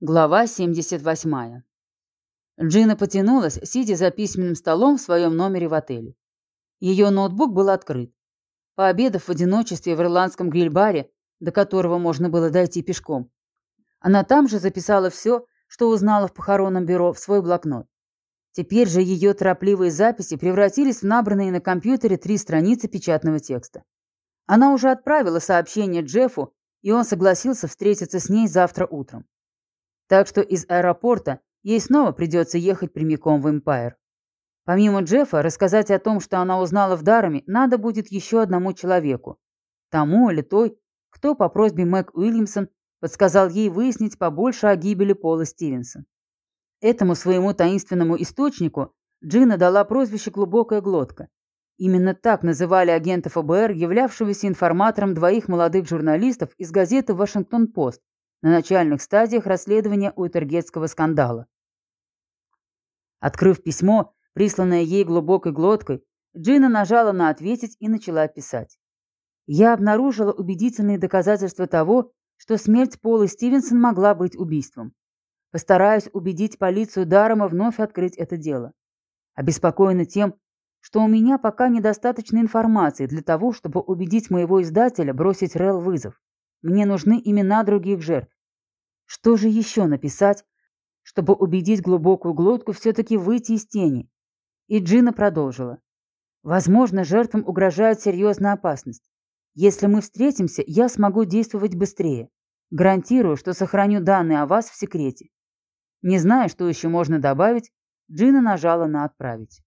Глава 78. Джина потянулась, сидя за письменным столом в своем номере в отеле. Ее ноутбук был открыт. Пообедав в одиночестве в ирландском гриль-баре, до которого можно было дойти пешком, она там же записала все, что узнала в похоронном бюро, в свой блокнот. Теперь же ее торопливые записи превратились в набранные на компьютере три страницы печатного текста. Она уже отправила сообщение Джеффу, и он согласился встретиться с ней завтра утром. Так что из аэропорта ей снова придется ехать прямиком в Эмпайр. Помимо Джеффа, рассказать о том, что она узнала в Дарами, надо будет еще одному человеку. Тому или той, кто по просьбе Мэг Уильямсон подсказал ей выяснить побольше о гибели Пола Стивенса. Этому своему таинственному источнику Джина дала прозвище «глубокая глотка». Именно так называли агента ФБР, являвшегося информатором двоих молодых журналистов из газеты «Вашингтон-Пост», на начальных стадиях расследования Уитергетского скандала. Открыв письмо, присланное ей глубокой глоткой, Джина нажала на «Ответить» и начала писать. Я обнаружила убедительные доказательства того, что смерть Пола Стивенсон могла быть убийством. Постараюсь убедить полицию Дарома вновь открыть это дело. Обеспокоена тем, что у меня пока недостаточно информации для того, чтобы убедить моего издателя бросить Рел вызов. Мне нужны имена других жертв. Что же еще написать, чтобы убедить глубокую глотку все-таки выйти из тени? И Джина продолжила. Возможно, жертвам угрожает серьезная опасность. Если мы встретимся, я смогу действовать быстрее. Гарантирую, что сохраню данные о вас в секрете. Не зная, что еще можно добавить, Джина нажала на «Отправить».